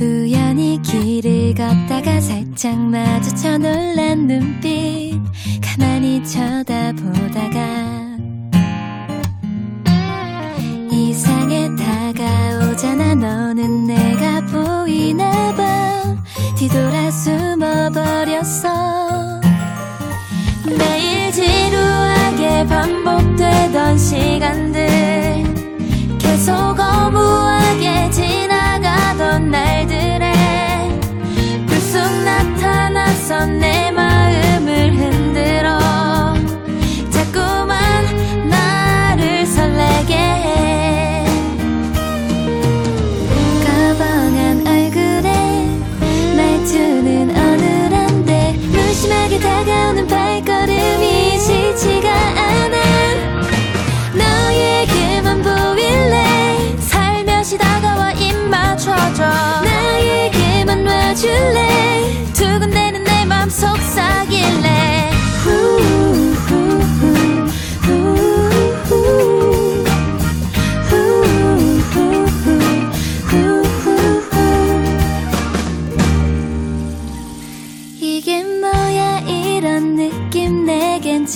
우연히 길을 걷다가 살짝 마주쳐 놀란 눈빛 가만히 쳐다보다가 이상해 다가오잖아 너는 내가 뒤돌아 숨어버렸어. 매일 지루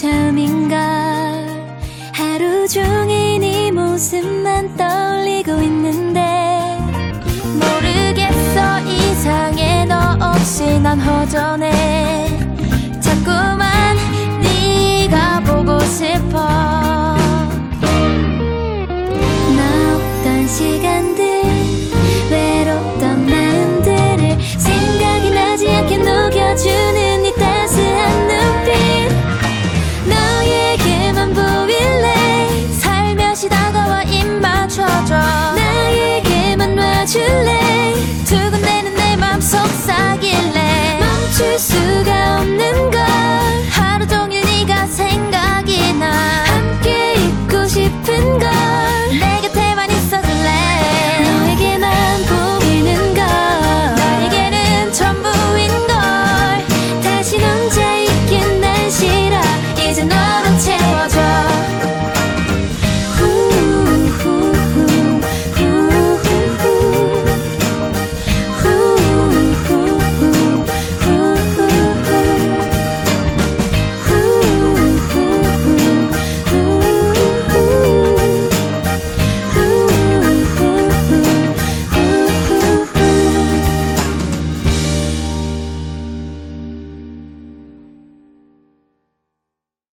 처음인걸. 하루 종일 네 모습만 떠올리고 있는데 모르겠어. 이상해. 너 없이 난 허전해